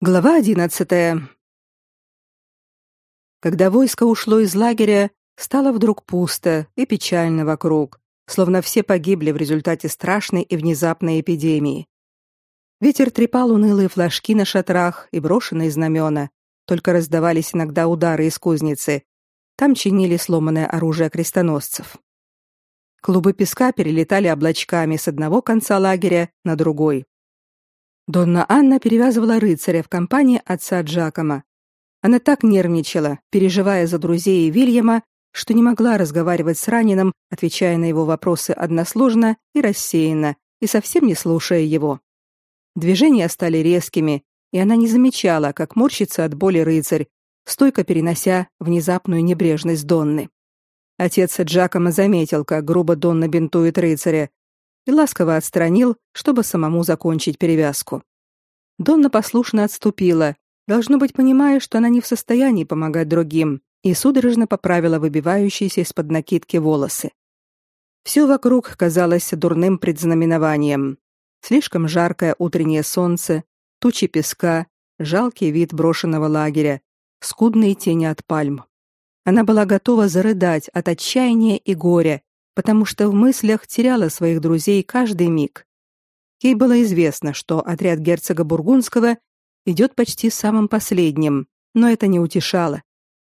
Глава одиннадцатая. Когда войско ушло из лагеря, стало вдруг пусто и печально вокруг, словно все погибли в результате страшной и внезапной эпидемии. Ветер трепал унылые флажки на шатрах и брошенные знамена, только раздавались иногда удары из кузницы. Там чинили сломанное оружие крестоносцев. Клубы песка перелетали облачками с одного конца лагеря на другой. Донна Анна перевязывала рыцаря в компании отца Джакома. Она так нервничала, переживая за друзей Вильяма, что не могла разговаривать с раненым, отвечая на его вопросы односложно и рассеянно, и совсем не слушая его. Движения стали резкими, и она не замечала, как морщится от боли рыцарь, стойко перенося внезапную небрежность Донны. Отец Джакома заметил, как грубо Донна бинтует рыцаря, и ласково отстранил, чтобы самому закончить перевязку. Донна послушно отступила, должно быть, понимая, что она не в состоянии помогать другим, и судорожно поправила выбивающиеся из-под накидки волосы. Все вокруг казалось дурным предзнаменованием. Слишком жаркое утреннее солнце, тучи песка, жалкий вид брошенного лагеря, скудные тени от пальм. Она была готова зарыдать от отчаяния и горя, потому что в мыслях теряла своих друзей каждый миг. Ей было известно, что отряд герцога Бургундского идет почти самым последним, но это не утешало.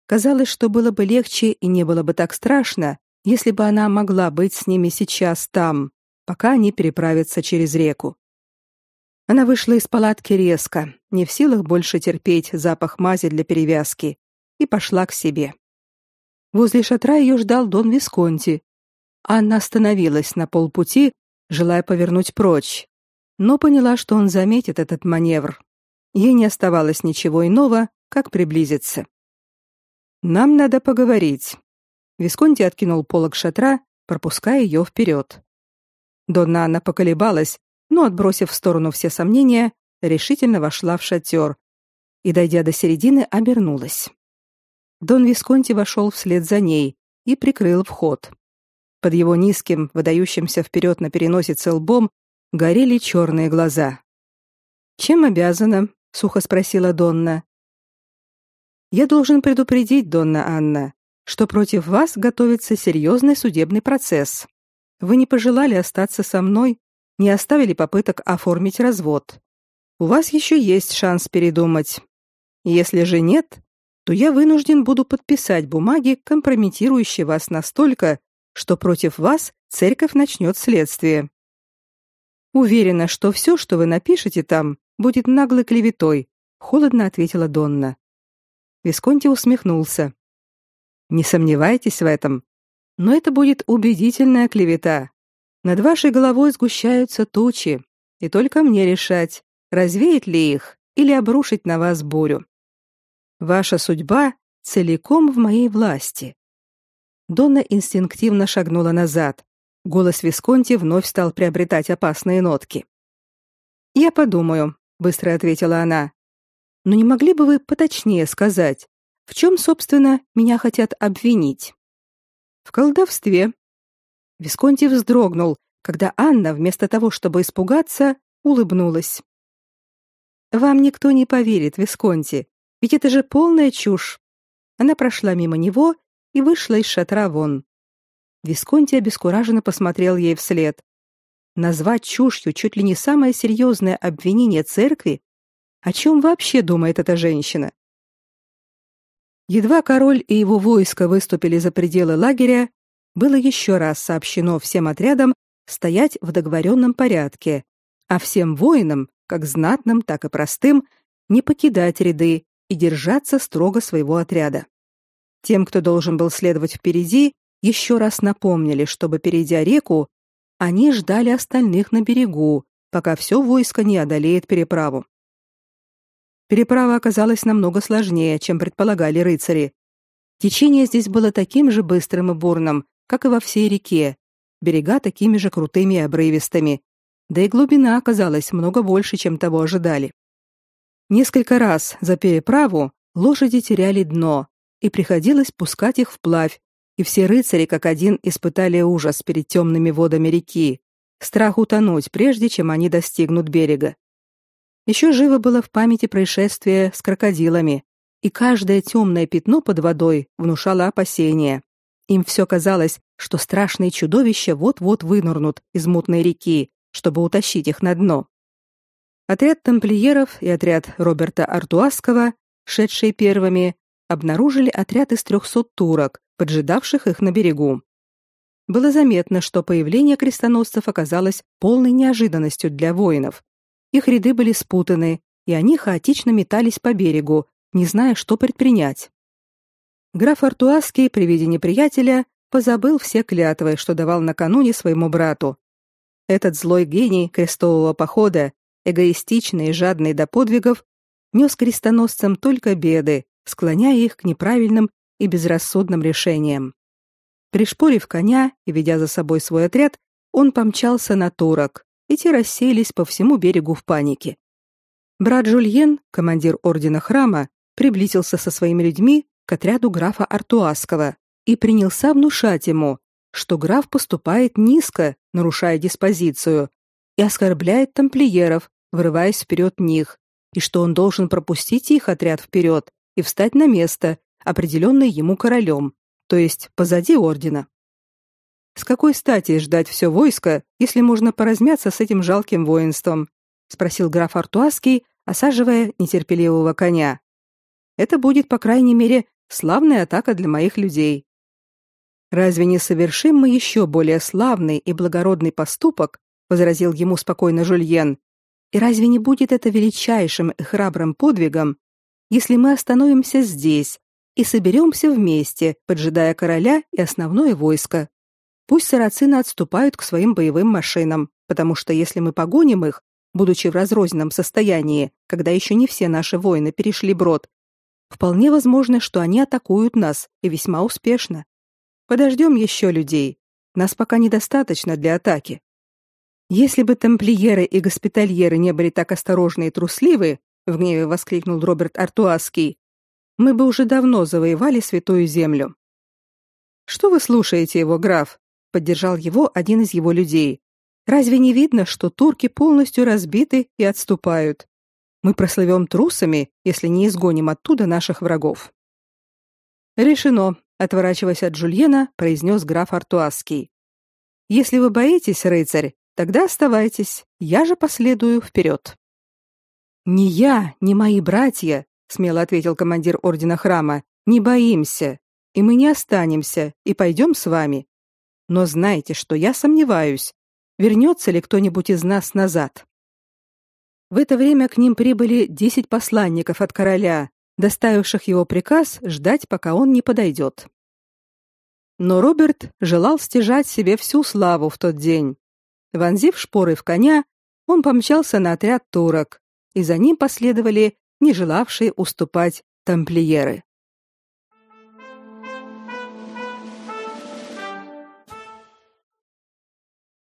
Казалось, что было бы легче и не было бы так страшно, если бы она могла быть с ними сейчас там, пока они переправятся через реку. Она вышла из палатки резко, не в силах больше терпеть запах мази для перевязки, и пошла к себе. Возле шатра ее ждал Дон Висконти, Анна остановилась на полпути, желая повернуть прочь, но поняла, что он заметит этот маневр. Ей не оставалось ничего иного, как приблизиться. Нам надо поговорить. Висконти откинул полог шатра, пропуская ее вперед. Донна Анна поколебалась, но, отбросив в сторону все сомнения, решительно вошла в шатер и, дойдя до середины, обернулась. Дон Висконти вошел вслед за ней и прикрыл вход. Под его низким, выдающимся вперед на переносице лбом горели черные глаза. «Чем обязана?» — сухо спросила Донна. «Я должен предупредить, Донна Анна, что против вас готовится серьезный судебный процесс. Вы не пожелали остаться со мной, не оставили попыток оформить развод. У вас еще есть шанс передумать. Если же нет, то я вынужден буду подписать бумаги, компрометирующие вас настолько, что против вас церковь начнет следствие. Уверена, что все, что вы напишете там, будет наглой клеветой, холодно ответила Донна. Висконти усмехнулся. Не сомневайтесь в этом, но это будет убедительная клевета. Над вашей головой сгущаются тучи, и только мне решать, развеять ли их или обрушить на вас бурю. Ваша судьба целиком в моей власти. Донна инстинктивно шагнула назад. Голос Висконти вновь стал приобретать опасные нотки. «Я подумаю», — быстро ответила она. «Но не могли бы вы поточнее сказать, в чем, собственно, меня хотят обвинить?» «В колдовстве». Висконти вздрогнул, когда Анна, вместо того, чтобы испугаться, улыбнулась. «Вам никто не поверит, Висконти, ведь это же полная чушь». Она прошла мимо него и вышла из шатра вон. Висконти обескураженно посмотрел ей вслед. Назвать чушью чуть ли не самое серьезное обвинение церкви? О чем вообще думает эта женщина? Едва король и его войско выступили за пределы лагеря, было еще раз сообщено всем отрядам стоять в договоренном порядке, а всем воинам, как знатным, так и простым, не покидать ряды и держаться строго своего отряда. Тем, кто должен был следовать впереди, еще раз напомнили, чтобы перейдя реку, они ждали остальных на берегу, пока все войско не одолеет переправу. Переправа оказалась намного сложнее, чем предполагали рыцари. Течение здесь было таким же быстрым и бурным, как и во всей реке, берега такими же крутыми и обрывистыми, да и глубина оказалась много больше, чем того ожидали. Несколько раз за переправу лошади теряли дно, и приходилось пускать их вплавь, и все рыцари как один испытали ужас перед темными водами реки, страх утонуть, прежде чем они достигнут берега. Еще живо было в памяти происшествие с крокодилами, и каждое темное пятно под водой внушало опасения. Им все казалось, что страшные чудовища вот-вот вынырнут из мутной реки, чтобы утащить их на дно. Отряд тамплиеров и отряд Роберта Артуаского, шедшие первыми, обнаружили отряд из трехсот турок, поджидавших их на берегу. Было заметно, что появление крестоносцев оказалось полной неожиданностью для воинов. Их ряды были спутаны, и они хаотично метались по берегу, не зная, что предпринять. Граф Артуаский при виде неприятеля позабыл все клятвы, что давал накануне своему брату. Этот злой гений крестового похода эгоистичный и жадный до подвигов, нес крестоносцам только беды, склоняя их к неправильным и безрассудным решениям. Пришпорив коня и ведя за собой свой отряд, он помчался на турок, и те рассеялись по всему берегу в панике. Брат Жульен, командир ордена храма, приблизился со своими людьми к отряду графа Артуаского и принялся внушать ему, что граф поступает низко, нарушая диспозицию, и оскорбляет тамплиеров, вырываясь вперед них, и что он должен пропустить их отряд вперед и встать на место, определенное ему королем, то есть позади ордена. С какой стати ждать все войско, если можно поразмяться с этим жалким воинством? спросил граф Артуаский, осаживая нетерпеливого коня. Это будет, по крайней мере, славная атака для моих людей. Разве не совершим мы еще более славный и благородный поступок, возразил ему спокойно Жульен, и разве не будет это величайшим и храбрым подвигом, если мы остановимся здесь и соберемся вместе, поджидая короля и основное войско? Пусть сарацины отступают к своим боевым машинам, потому что если мы погоним их, будучи в разрозненном состоянии, когда еще не все наши воины перешли брод, вполне возможно, что они атакуют нас и весьма успешно. Подождем еще людей. Нас пока недостаточно для атаки. Если бы тамплиеры и госпитальеры не были так осторожны и трусливы, в гневе воскликнул Роберт Артуаский, мы бы уже давно завоевали святую землю. Что вы слушаете его, граф? поддержал его один из его людей. Разве не видно, что турки полностью разбиты и отступают? Мы прослывем трусами, если не изгоним оттуда наших врагов. Решено, отворачиваясь от Жульена, произнес граф Артуаский. Если вы боитесь, рыцарь, Тогда оставайтесь, я же последую вперед». «Не я, не мои братья», — смело ответил командир ордена храма, — «не боимся, и мы не останемся, и пойдем с вами. Но знайте, что я сомневаюсь, вернется ли кто-нибудь из нас назад». В это время к ним прибыли десять посланников от короля, доставивших его приказ ждать, пока он не подойдет. Но Роберт желал стяжать себе всю славу в тот день. Вонзив шпоры в коня, он помчался на отряд турок, и за ним последовали не желавшие уступать тамплиеры.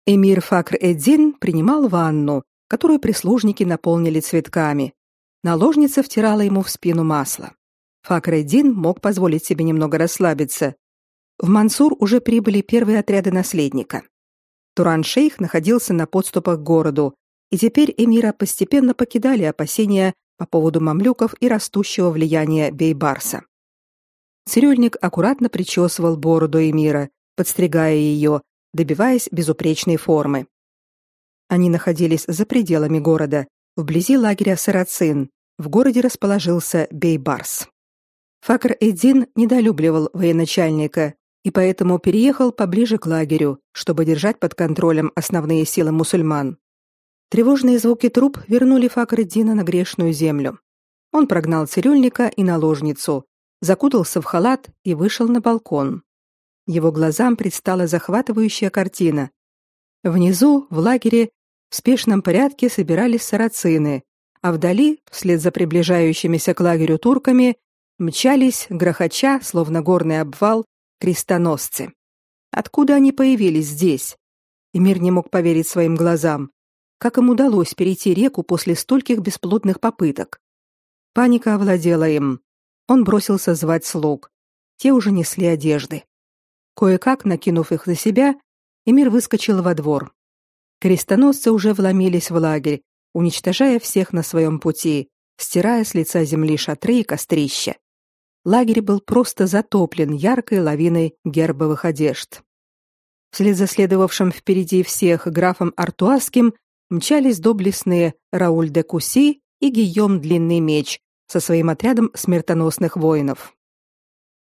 Эмир Факр-эд-Дин принимал ванну, которую прислужники наполнили цветками. Наложница втирала ему в спину масло. Факр-эд-Дин мог позволить себе немного расслабиться. В Мансур уже прибыли первые отряды наследника. Туран-шейх находился на подступах к городу, и теперь эмира постепенно покидали опасения по поводу мамлюков и растущего влияния Бейбарса. Цирюльник аккуратно причесывал бороду эмира, подстригая ее, добиваясь безупречной формы. Они находились за пределами города, вблизи лагеря Сарацин. В городе расположился Бейбарс. Факр-Эддин недолюбливал военачальника и поэтому переехал поближе к лагерю, чтобы держать под контролем основные силы мусульман. Тревожные звуки труп вернули Факреддина на грешную землю. Он прогнал цирюльника и наложницу, закутался в халат и вышел на балкон. Его глазам предстала захватывающая картина. Внизу, в лагере, в спешном порядке собирались сарацины, а вдали, вслед за приближающимися к лагерю турками, мчались, грохоча, словно горный обвал, крестоносцы. Откуда они появились здесь? Эмир не мог поверить своим глазам. Как им удалось перейти реку после стольких бесплодных попыток? Паника овладела им. Он бросился звать слуг. Те уже несли одежды. Кое-как, накинув их на себя, Эмир выскочил во двор. Крестоносцы уже вломились в лагерь, уничтожая всех на своем пути, стирая с лица земли шатры и кострища. Лагерь был просто затоплен яркой лавиной гербовых одежд. Вслед за следовавшим впереди всех графом Артуаским мчались доблестные Рауль де Куси и Гийом Длинный Меч со своим отрядом смертоносных воинов.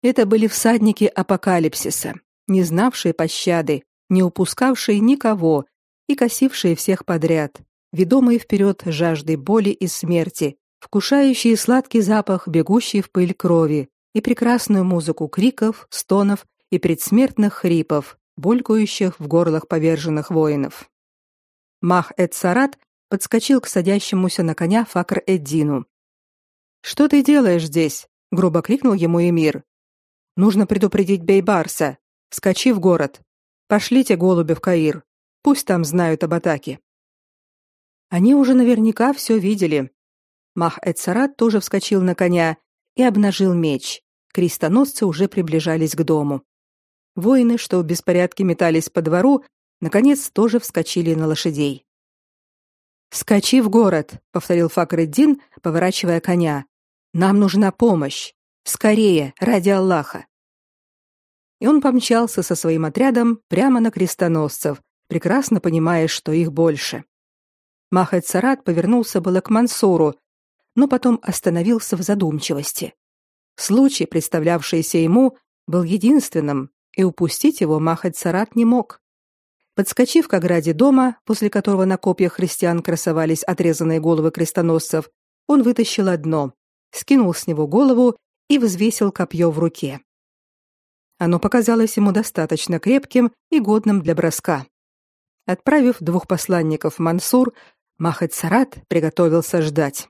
Это были всадники апокалипсиса, не знавшие пощады, не упускавшие никого и косившие всех подряд, ведомые вперед жаждой боли и смерти, вкушающие сладкий запах бегущей в пыль крови и прекрасную музыку криков, стонов и предсмертных хрипов, булькающих в горлах поверженных воинов. Мах-эд-Сарат подскочил к садящемуся на коня Факр-эд-Дину. «Что ты делаешь здесь?» — грубо крикнул ему Эмир. «Нужно предупредить Бейбарса. Скачи в город. Пошлите голубя в Каир. Пусть там знают об атаке». Они уже наверняка все видели. Мах-эд-Сарат тоже вскочил на коня и обнажил меч. Крестоносцы уже приближались к дому. Воины, что в беспорядке метались по двору, наконец тоже вскочили на лошадей. «Скачи в город», — повторил Факреддин, поворачивая коня. «Нам нужна помощь. Скорее, ради Аллаха». И он помчался со своим отрядом прямо на крестоносцев, прекрасно понимая, что их больше. Махат Сарат повернулся было к Мансуру, но потом остановился в задумчивости. Случай, представлявшийся ему, был единственным, и упустить его Махат Сарат не мог. Подскочив к ограде дома, после которого на копьях христиан красовались отрезанные головы крестоносцев, он вытащил одно, скинул с него голову и взвесил копье в руке. Оно показалось ему достаточно крепким и годным для броска. Отправив двух посланников в Мансур, Махат Сарат приготовился ждать.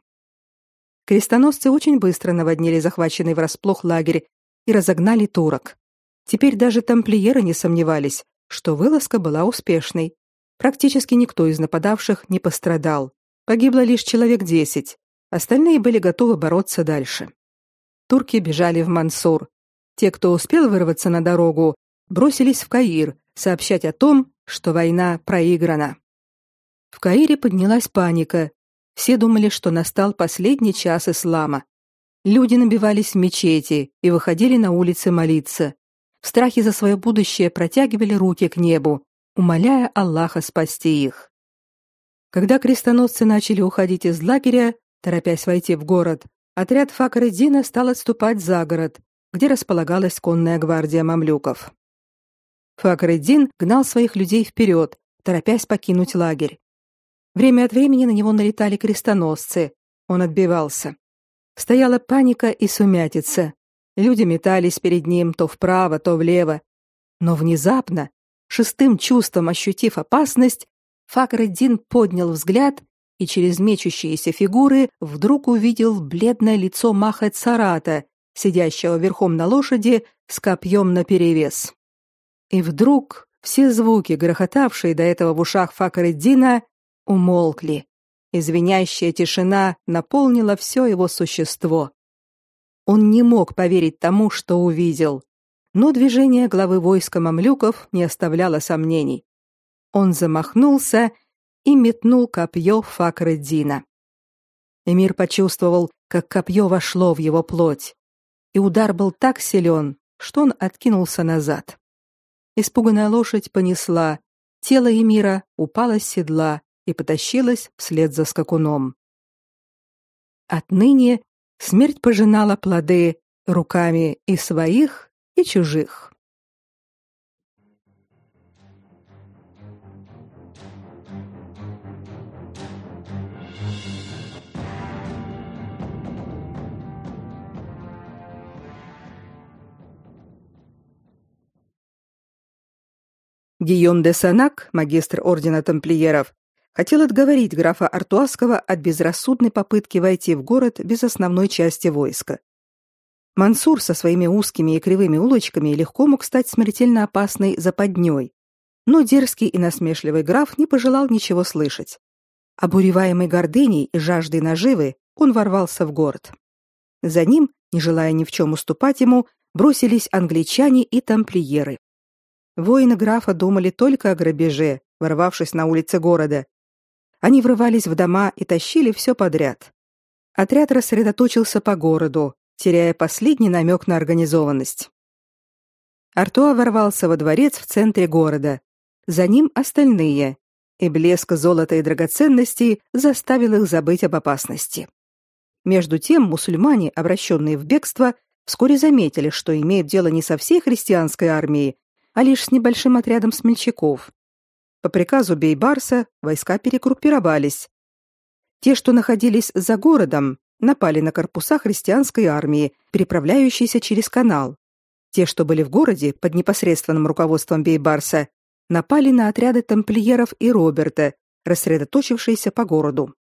Крестоносцы очень быстро наводнили захваченный врасплох лагерь и разогнали турок. Теперь даже тамплиеры не сомневались, что вылазка была успешной. Практически никто из нападавших не пострадал. Погибло лишь человек десять. Остальные были готовы бороться дальше. Турки бежали в Мансур. Те, кто успел вырваться на дорогу, бросились в Каир сообщать о том, что война проиграна. В Каире поднялась паника. Все думали, что настал последний час ислама. Люди набивались в мечети и выходили на улицы молиться в страхе за свое будущее протягивали руки к небу, умоляя Аллаха спасти их. Когда крестоносцы начали уходить из лагеря, торопясь войти в город, отряд Факреддина стал отступать за город, где располагалась конная гвардия мамлюков. Факреддин гнал своих людей вперед, торопясь покинуть лагерь. Время от времени на него налетали крестоносцы. Он отбивался. Стояла паника и сумятица. Люди метались перед ним то вправо, то влево. Но внезапно, шестым чувством ощутив опасность, Факреддин поднял взгляд и через мечущиеся фигуры вдруг увидел бледное лицо Маха Царата, сидящего верхом на лошади с копьем наперевес. И вдруг все звуки, грохотавшие до этого в ушах Факреддина, умолкли. Извиняющая тишина наполнила все его существо. Он не мог поверить тому, что увидел, но движение главы войска мамлюков не оставляло сомнений. Он замахнулся и метнул копье в Факреддина. Эмир почувствовал, как копье вошло в его плоть, и удар был так силен, что он откинулся назад. Испуганная лошадь понесла, тело Эмира упало с седла и потащилось вслед за скакуном. Отныне Смерть пожинала плоды руками и своих, и чужих. Гийом де Санак, магистр ордена тамплиеров, хотел отговорить графа Артуасского от безрассудной попытки войти в город без основной части войска. Мансур со своими узкими и кривыми улочками легко мог стать смертельно опасной западней, но дерзкий и насмешливый граф не пожелал ничего слышать. Обуреваемый гордыней и жаждой наживы, он ворвался в город. За ним, не желая ни в чем уступать ему, бросились англичане и тамплиеры. Воины графа думали только о грабеже, ворвавшись на улицы города, Они врывались в дома и тащили все подряд. Отряд рассредоточился по городу, теряя последний намек на организованность. Артуа ворвался во дворец в центре города. За ним остальные, и блеск золота и драгоценностей заставил их забыть об опасности. Между тем мусульмане, обращенные в бегство, вскоре заметили, что имеют дело не со всей христианской армией, а лишь с небольшим отрядом смельчаков. По приказу Бейбарса войска перегруппировались. Те, что находились за городом, напали на корпуса христианской армии, переправляющейся через канал. Те, что были в городе под непосредственным руководством Бейбарса, напали на отряды тамплиеров и Роберта, рассредоточившиеся по городу.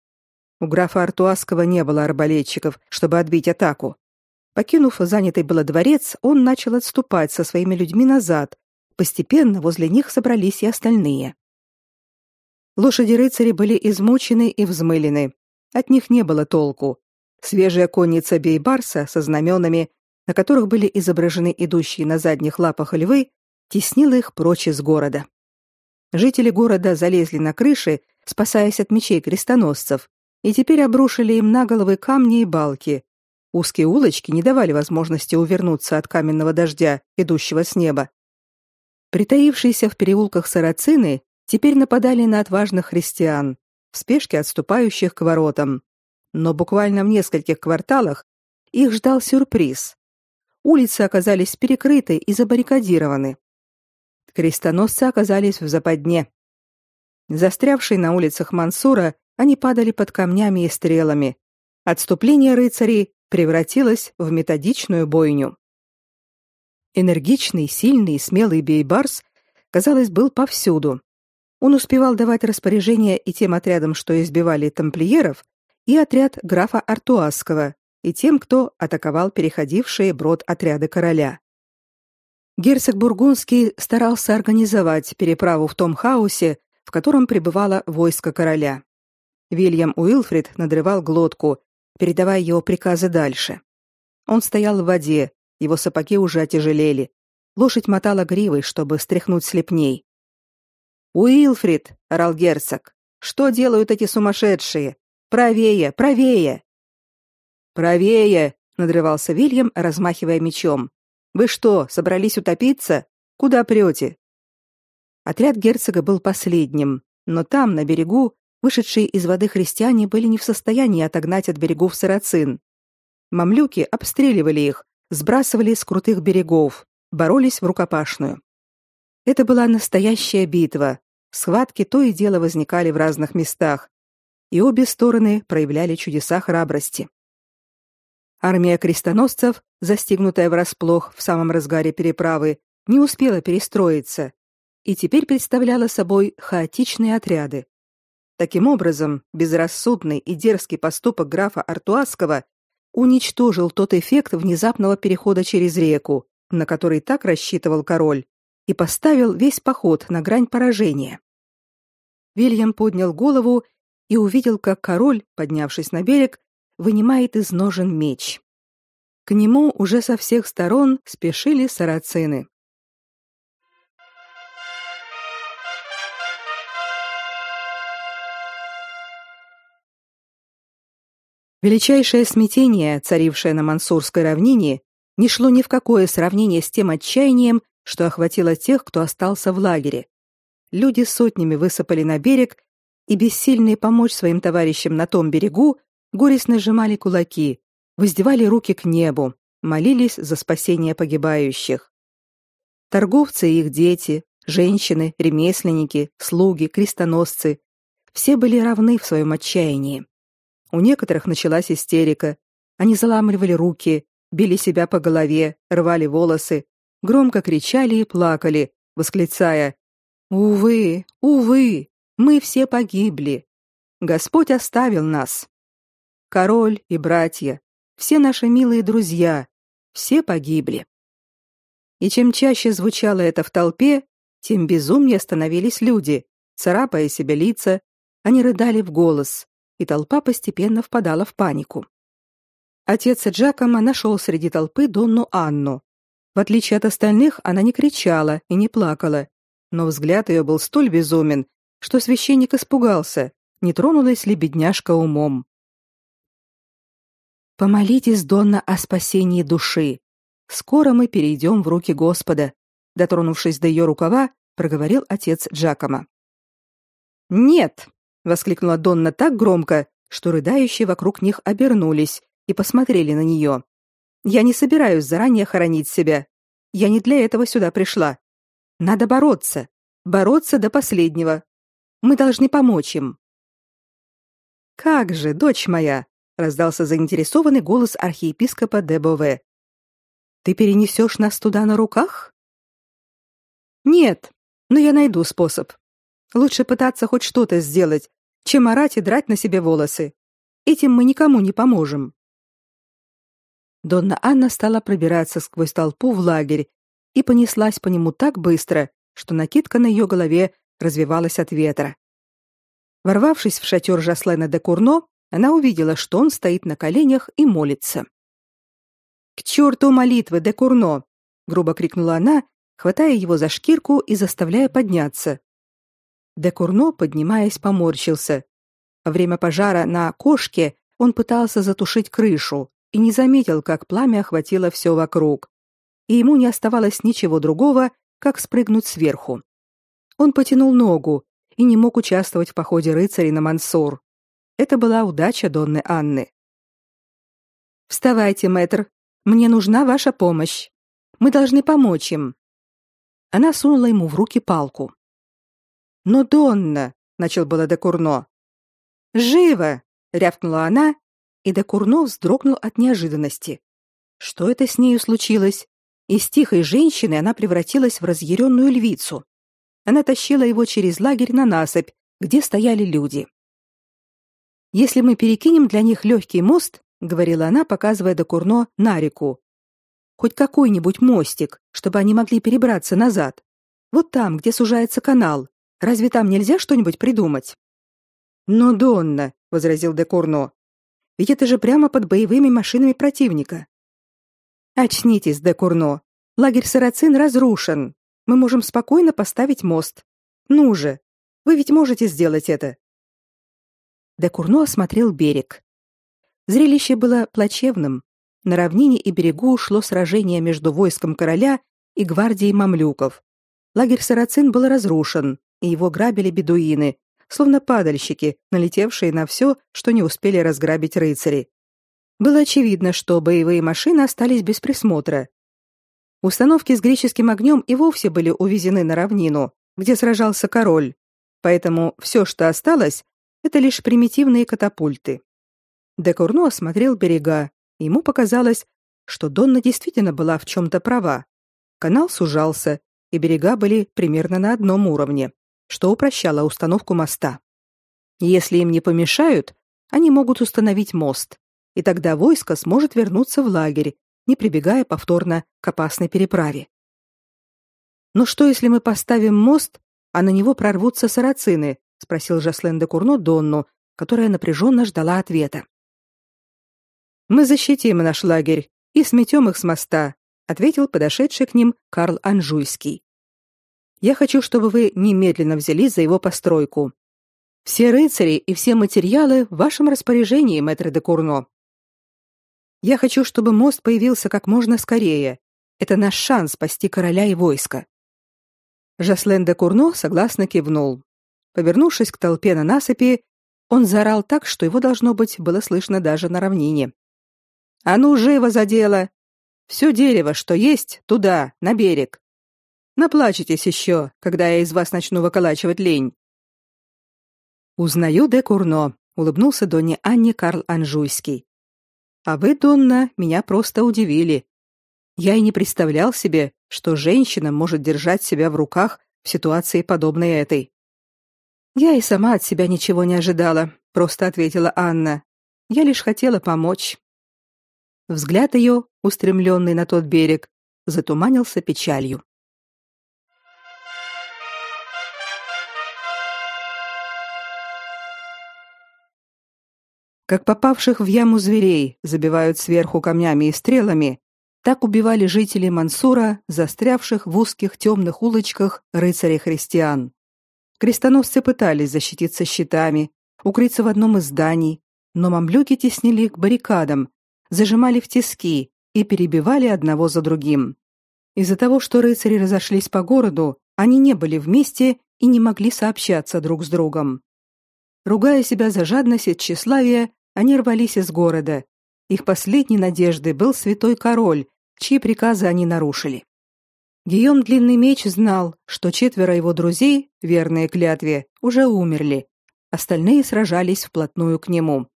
У графа Артуаского не было арбалетчиков, чтобы отбить атаку. Покинув занятый было дворец, он начал отступать со своими людьми назад. Постепенно возле них собрались и остальные. Лошади рыцари были измучены и взмылены. От них не было толку. Свежая конница Бейбарса со знаменами, на которых были изображены идущие на задних лапах львы, теснила их прочь из города. Жители города залезли на крыши, спасаясь от мечей крестоносцев, и теперь обрушили им на головы камни и балки. Узкие улочки не давали возможности увернуться от каменного дождя, идущего с неба. Притаившиеся в переулках сарацины теперь нападали на отважных христиан, в спешке отступающих к воротам. Но буквально в нескольких кварталах их ждал сюрприз. Улицы оказались перекрыты и забаррикадированы. Крестоносцы оказались в западне. Застрявшие на улицах Мансура, они падали под камнями и стрелами. Отступление рыцарей превратилось в методичную бойню. Энергичный, сильный и смелый Бейбарс, казалось, был повсюду. Он успевал давать распоряжения и тем отрядам, что избивали тамплиеров, и отряд графа Артуасского, и тем, кто атаковал переходившие брод отряды короля. Герцог Бургундский старался организовать переправу в том хаосе, в котором пребывало войско короля. Вильям Уилфрид надрывал глотку, передавая его приказы дальше. Он стоял в воде, его сапоги уже отяжелели. Лошадь мотала гривой, чтобы стряхнуть слепней. «Уилфрид!» — орал герцог. «Что делают эти сумасшедшие? Правее, правее!» «Правее!» — надрывался Вильям, размахивая мечом. «Вы что, собрались утопиться? Куда прете?» Отряд герцога был последним, но там, на берегу, Вышедшие из воды христиане были не в состоянии отогнать от берегов сарацин. Мамлюки обстреливали их, сбрасывали с крутых берегов, боролись в рукопашную. Это была настоящая битва. Схватки то и дело возникали в разных местах, и обе стороны проявляли чудеса храбрости. Армия крестоносцев, застигнутая врасплох в самом разгаре переправы, не успела перестроиться и теперь представляла собой хаотичные отряды. Таким образом, безрассудный и дерзкий поступок графа Артуасского уничтожил тот эффект внезапного перехода через реку, на который так рассчитывал король, и поставил весь поход на грань поражения. Вильям поднял голову и увидел, как король, поднявшись на берег, вынимает из ножен меч. К нему уже со всех сторон спешили сарацины. Величайшее смятение, царившее на Мансурской равнине, не шло ни в какое сравнение с тем отчаянием, что охватило тех, кто остался в лагере. Люди сотнями высыпали на берег и, бессильные помочь своим товарищам на том берегу, горестно сжимали кулаки, воздевали руки к небу, молились за спасение погибающих. Торговцы и их дети, женщины, ремесленники, слуги, крестоносцы – все были равны в своем отчаянии. У некоторых началась истерика. Они заламывали руки, били себя по голове, рвали волосы, громко кричали и плакали, восклицая: "Увы, увы, мы все погибли. Господь оставил нас. Король и братья, все наши милые друзья, все погибли". И чем чаще звучало это в толпе, тем безумнее становились люди, царапая себе лица, они рыдали в голос, и толпа постепенно впадала в панику. Отец Джакома нашел среди толпы Донну Анну. В отличие от остальных, она не кричала и не плакала, но взгляд ее был столь безумен, что священник испугался, не тронулась ли бедняжка умом. Помолитесь, Донна, о спасении души. Скоро мы перейдем в руки Господа, дотронувшись до ее рукава, проговорил отец Джакома. Нет, воскликнула Донна так громко, что рыдающие вокруг них обернулись и посмотрели на нее. Я не собираюсь заранее хоронить себя. Я не для этого сюда пришла. Надо бороться, бороться до последнего. Мы должны помочь им. Как же, дочь моя, раздался заинтересованный голос архиепископа Дебове. Ты перенесешь нас туда на руках? Нет, но я найду способ. Лучше пытаться хоть что-то сделать, чем орать и драть на себе волосы. Этим мы никому не поможем. Донна Анна стала пробираться сквозь толпу в лагерь и понеслась по нему так быстро, что накидка на ее голове развивалась от ветра. Ворвавшись в шатер Жаслена де Курно, она увидела, что он стоит на коленях и молится. «К черту молитвы, де Курно!» — грубо крикнула она, хватая его за шкирку и заставляя подняться. Де Курно, поднимаясь, поморщился. Во время пожара на кошке он пытался затушить крышу и не заметил, как пламя охватило все вокруг. И ему не оставалось ничего другого, как спрыгнуть сверху. Он потянул ногу и не мог участвовать в походе рыцарей на Мансур. Это была удача Донны Анны. «Вставайте, мэтр. Мне нужна ваша помощь. Мы должны помочь им». Она сунула ему в руки палку. «Но, Донна!» — начал было де Курно. «Живо!» — рявкнула она, и де Курно вздрогнул от неожиданности. Что это с нею случилось? Из тихой женщины она превратилась в разъяренную львицу. Она тащила его через лагерь на насыпь, где стояли люди. Если мы перекинем для них легкий мост, говорила она, показывая до Курно на реку, хоть какой-нибудь мостик, чтобы они могли перебраться назад. Вот там, где сужается канал. Разве там нельзя что-нибудь придумать? Но Донна, возразил де Курно. Ведь это же прямо под боевыми машинами противника. Очнитесь, де Курно. Лагерь Сарацин разрушен мы можем спокойно поставить мост. Ну же, вы ведь можете сделать это. Де Курно осмотрел берег. Зрелище было плачевным. На равнине и берегу шло сражение между войском короля и гвардией мамлюков. Лагерь сарацин был разрушен, и его грабили бедуины, словно падальщики, налетевшие на все, что не успели разграбить рыцари. Было очевидно, что боевые машины остались без присмотра, Установки с греческим огнем и вовсе были увезены на равнину, где сражался король, поэтому все, что осталось, это лишь примитивные катапульты. Де Курно осмотрел берега, ему показалось, что Донна действительно была в чем-то права. Канал сужался, и берега были примерно на одном уровне, что упрощало установку моста. Если им не помешают, они могут установить мост, и тогда войско сможет вернуться в лагерь не прибегая повторно к опасной переправе. Но что, если мы поставим мост, а на него прорвутся сарацины? спросил Жаслен де Курно Донну, которая напряженно ждала ответа. Мы защитим наш лагерь и сметем их с моста, ответил подошедший к ним Карл Анжуйский. Я хочу, чтобы вы немедленно взялись за его постройку. Все рыцари и все материалы в вашем распоряжении, мэтр де Курно. Я хочу, чтобы мост появился как можно скорее. Это наш шанс спасти короля и войско. Жаслен де Курно согласно кивнул. Повернувшись к толпе на насыпи, он заорал так, что его должно быть было слышно даже на равнине. А ну живо за дело! Все дерево, что есть, туда, на берег. Наплачетесь еще, когда я из вас начну выколачивать лень. Узнаю де Курно, улыбнулся Донне Анне Карл Анжуйский. А вы, Донна, меня просто удивили. Я и не представлял себе, что женщина может держать себя в руках в ситуации подобной этой. Я и сама от себя ничего не ожидала, просто ответила Анна. Я лишь хотела помочь. Взгляд ее, устремленный на тот берег, затуманился печалью. Как попавших в яму зверей забивают сверху камнями и стрелами, так убивали жители Мансура, застрявших в узких темных улочках рыцарей христиан. Крестоносцы пытались защититься щитами, укрыться в одном из зданий, но мамлюки теснили к баррикадам, зажимали в тиски и перебивали одного за другим. Из-за того, что рыцари разошлись по городу, они не были вместе и не могли сообщаться друг с другом. Ругая себя за жадность и тщеславие, они рвались из города. Их последней надеждой был святой король, чьи приказы они нарушили. Гийом Длинный Меч знал, что четверо его друзей, верные клятве, уже умерли. Остальные сражались вплотную к нему.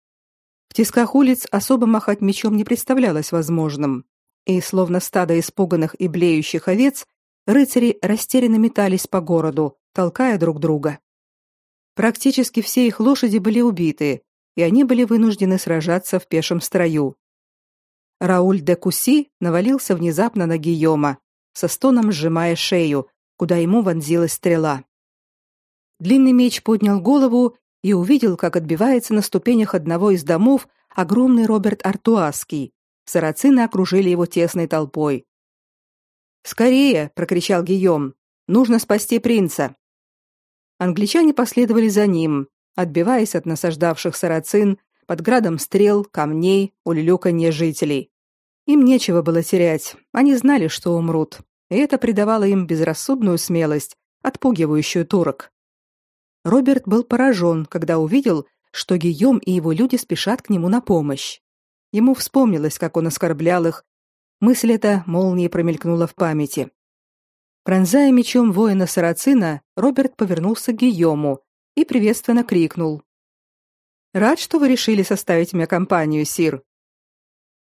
В тисках улиц особо махать мечом не представлялось возможным. И словно стадо испуганных и блеющих овец, рыцари растерянно метались по городу, толкая друг друга. Практически все их лошади были убиты, и они были вынуждены сражаться в пешем строю. Рауль де Куси навалился внезапно на Гийома, со стоном сжимая шею, куда ему вонзилась стрела. Длинный меч поднял голову и увидел, как отбивается на ступенях одного из домов огромный Роберт Артуаский. Сарацины окружили его тесной толпой. «Скорее!» — прокричал Гийом. «Нужно спасти принца!» Англичане последовали за ним, отбиваясь от насаждавших сарацин под градом стрел, камней, улюлюканья жителей. Им нечего было терять, они знали, что умрут, и это придавало им безрассудную смелость, отпугивающую турок. Роберт был поражен, когда увидел, что Гийом и его люди спешат к нему на помощь. Ему вспомнилось, как он оскорблял их. Мысль эта молнией промелькнула в памяти. Пронзая мечом воина Сарацина, Роберт повернулся к Гийому и приветственно крикнул. «Рад, что вы решили составить мне компанию, сир».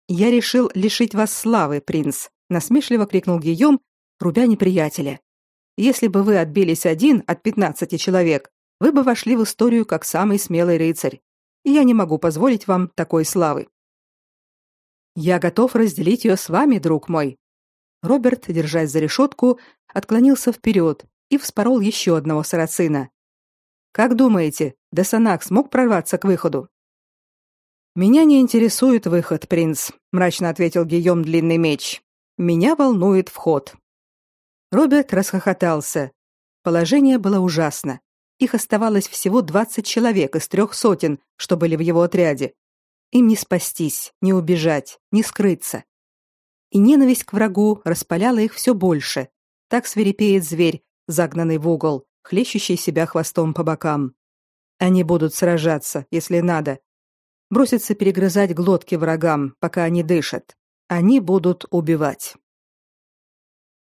«Я решил лишить вас славы, принц», — насмешливо крикнул Гийом, рубя неприятеля. Если бы вы отбились один от пятнадцати человек, вы бы вошли в историю как самый смелый рыцарь. И я не могу позволить вам такой славы. Я готов разделить ее с вами, друг мой. Роберт, держась за решетку, отклонился вперед и вспорол еще одного сарацина. Как думаете, Десанак смог прорваться к выходу? Меня не интересует выход, принц, мрачно ответил Гийом Длинный меч. Меня волнует вход. Роберт расхохотался. Положение было ужасно. Их оставалось всего двадцать человек из трех сотен, что были в его отряде. Им не спастись, не убежать, не скрыться. И ненависть к врагу распаляла их все больше. Так свирепеет зверь, загнанный в угол, хлещущий себя хвостом по бокам. Они будут сражаться, если надо. Бросятся перегрызать глотки врагам, пока они дышат. Они будут убивать.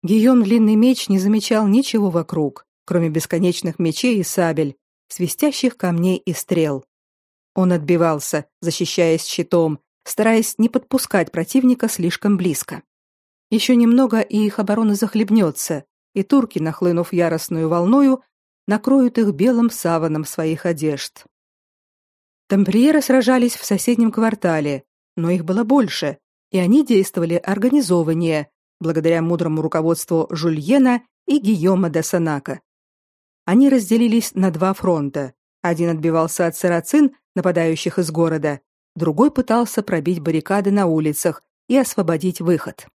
Гийом Длинный Меч не замечал ничего вокруг, кроме бесконечных мечей и сабель, свистящих камней и стрел. Он отбивался, защищаясь щитом, стараясь не подпускать противника слишком близко. Еще немного, и их оборона захлебнется, и турки, нахлынув яростную волною, накроют их белым саваном своих одежд. Тамплиеры сражались в соседнем квартале, но их было больше, и они действовали организованнее, благодаря мудрому руководству Жульена и Гийома де Санака. Они разделились на два фронта. Один отбивался от сарацин, нападающих из города, другой пытался пробить баррикады на улицах и освободить выход.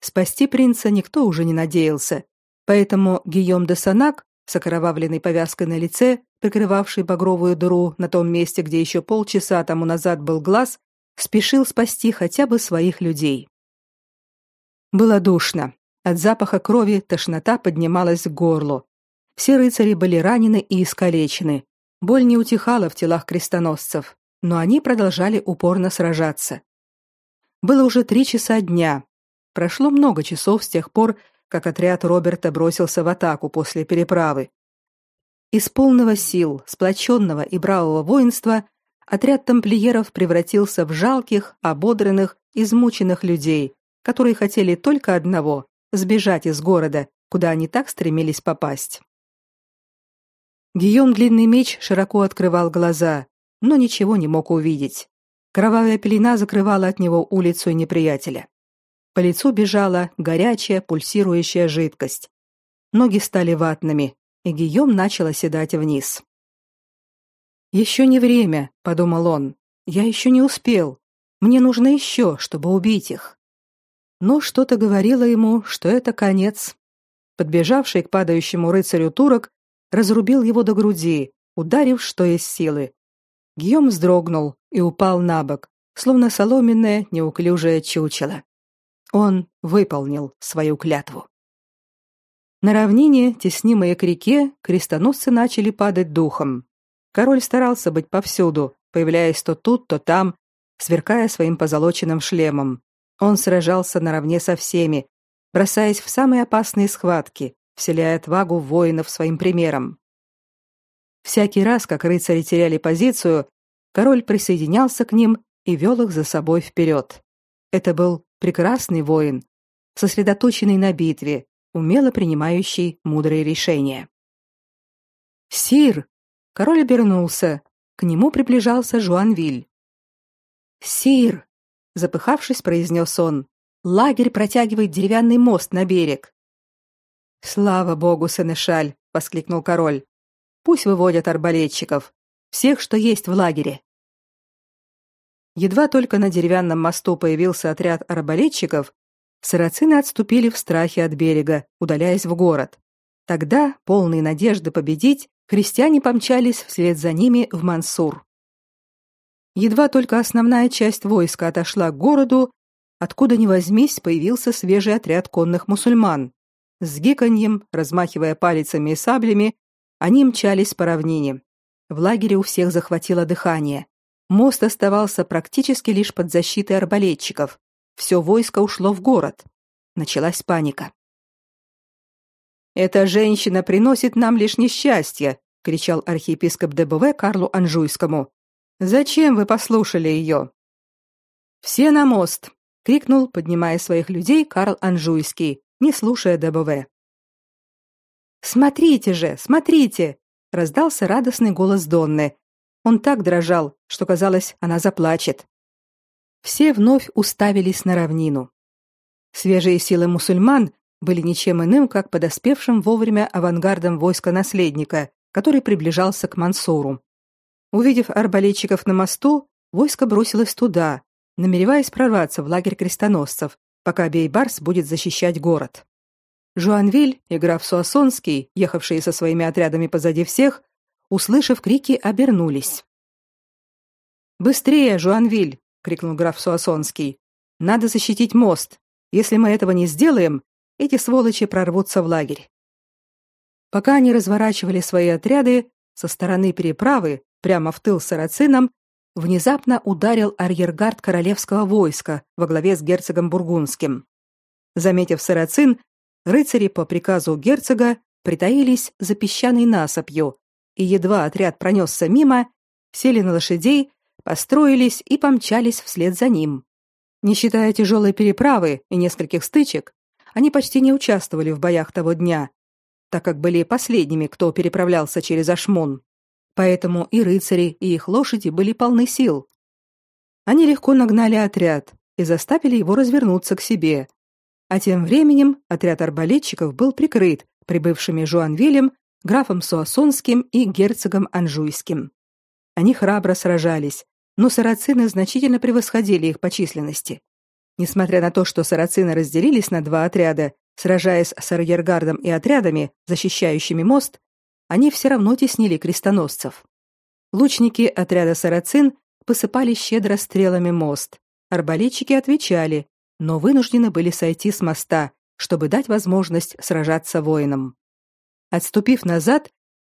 Спасти принца никто уже не надеялся, поэтому Гийом де Санак, с окровавленной повязкой на лице, прикрывавший багровую дыру на том месте, где еще полчаса тому назад был глаз, спешил спасти хотя бы своих людей. Было душно. От запаха крови тошнота поднималась к горлу. Все рыцари были ранены и искалечены. Боль не утихала в телах крестоносцев, но они продолжали упорно сражаться. Было уже три часа дня. Прошло много часов с тех пор, как отряд Роберта бросился в атаку после переправы. Из полного сил, сплоченного и бравого воинства отряд тамплиеров превратился в жалких, ободранных, измученных людей, которые хотели только одного сбежать из города, куда они так стремились попасть. Гийом Длинный Меч широко открывал глаза, но ничего не мог увидеть. Кровавая пелена закрывала от него улицу неприятеля. По лицу бежала горячая, пульсирующая жидкость. Ноги стали ватными, и Гийом начал оседать вниз. «Еще не время», — подумал он. «Я еще не успел. Мне нужно еще, чтобы убить их» но что-то говорило ему, что это конец. Подбежавший к падающему рыцарю турок разрубил его до груди, ударив что есть силы, Гийом вздрогнул и упал на бок, словно соломенное неуклюжее чучело. Он выполнил свою клятву. На равнине, теснимые к реке, крестоносцы начали падать духом. Король старался быть повсюду, появляясь то тут, то там, сверкая своим позолоченным шлемом. Он сражался наравне со всеми, бросаясь в самые опасные схватки, вселяя отвагу воинов своим примером. Всякий раз, как рыцари теряли позицию, король присоединялся к ним и вел их за собой вперед. Это был прекрасный воин, сосредоточенный на битве, умело принимающий мудрые решения. «Сир!» Король обернулся. К нему приближался Жуанвиль. «Сир!» Запыхавшись, произнес он. «Лагерь протягивает деревянный мост на берег». «Слава богу, Сенешаль!» — воскликнул король. «Пусть выводят арбалетчиков. Всех, что есть в лагере». Едва только на деревянном мосту появился отряд арбалетчиков, Сарацины отступили в страхе от берега, удаляясь в город. Тогда, полные надежды победить, крестьяне помчались вслед за ними в Мансур. Едва только основная часть войска отошла к городу, откуда ни возьмись появился свежий отряд конных мусульман. С гиканьем, размахивая палицами и саблями, они мчались по равнине. В лагере у всех захватило дыхание. Мост оставался практически лишь под защитой арбалетчиков, все войско ушло в город. Началась паника. «Эта женщина приносит нам лишь несчастье!» — кричал архиепископ ДБВ Карлу Анжуйскому. «Зачем вы послушали ее?» «Все на мост!» — крикнул, поднимая своих людей Карл Анжуйский, не слушая ДБВ. «Смотрите же, смотрите!» — раздался радостный голос Донны. Он так дрожал, что казалось, она заплачет все вновь уставились на равнину. Свежие силы мусульман были ничем иным, как подоспевшим вовремя авангардом войска наследника, который приближался к Мансуру. Увидев арбалетчиков на мосту, войско бросилось туда, намереваясь прорваться в лагерь крестоносцев, пока Бейбарс будет защищать город. Жуанвиль и граф Суассонский, ехавшие со своими отрядами позади всех, услышав крики, обернулись. «Быстрее, Жуанвиль!» крикнул граф Суасонский. Надо защитить мост. Если мы этого не сделаем, эти сволочи прорвутся в лагерь. Пока они разворачивали свои отряды, со стороны переправы, прямо в тыл сарацинам, внезапно ударил арьергард королевского войска во главе с герцогом бургундским. Заметив сарацин, рыцари по приказу герцога притаились за песчаной насыпью, и едва отряд пронесся мимо, сели на лошадей построились и помчались вслед за ним. Не считая тяжелой переправы и нескольких стычек, они почти не участвовали в боях того дня, так как были последними, кто переправлялся через Ашмон. Поэтому и рыцари, и их лошади были полны сил. Они легко нагнали отряд и заставили его развернуться к себе. А тем временем отряд арбалетчиков был прикрыт прибывшими Жуанвилем, графом Суассонским и герцогом Анжуйским. Они храбро сражались, но сарацины значительно превосходили их по численности. Несмотря на то, что сарацины разделились на два отряда, сражаясь с арьергардом и отрядами, защищающими мост, они все равно теснили крестоносцев. Лучники отряда сарацин посыпали щедро стрелами мост. Арбалетчики отвечали, но вынуждены были сойти с моста, чтобы дать возможность сражаться воинам. Отступив назад,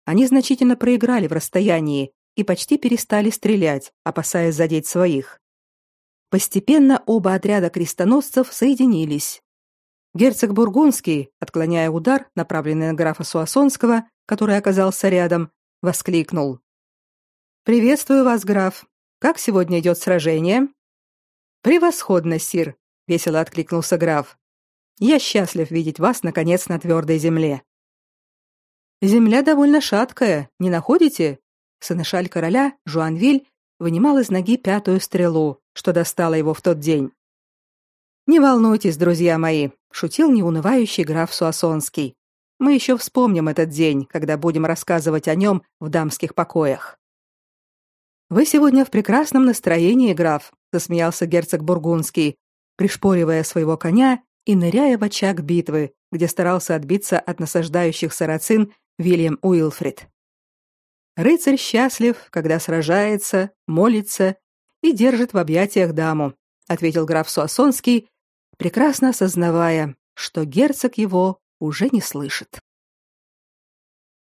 они значительно проиграли в расстоянии и почти перестали стрелять, опасаясь задеть своих. Постепенно оба отряда крестоносцев соединились. Герцог Бургундский, отклоняя удар, направленный на графа Суассонского, который оказался рядом, воскликнул: "Приветствую вас, граф. Как сегодня идет сражение?" "Превосходно, сир", весело откликнулся граф. "Я счастлив видеть вас наконец на твердой земле". Земля довольно шаткая, не находите? Сенешаль короля, Жуанвиль, вынимал из ноги пятую стрелу, что достала его в тот день. «Не волнуйтесь, друзья мои», — шутил неунывающий граф Суассонский. «Мы еще вспомним этот день, когда будем рассказывать о нем в дамских покоях». «Вы сегодня в прекрасном настроении, граф», — засмеялся герцог Бургундский, пришпоривая своего коня и ныряя в очаг битвы, где старался отбиться от насаждающих сарацин Вильям Уилфрид. Рыцарь счастлив, когда сражается, молится и держит в объятиях даму, ответил граф Суассонский, прекрасно осознавая, что герцог его уже не слышит.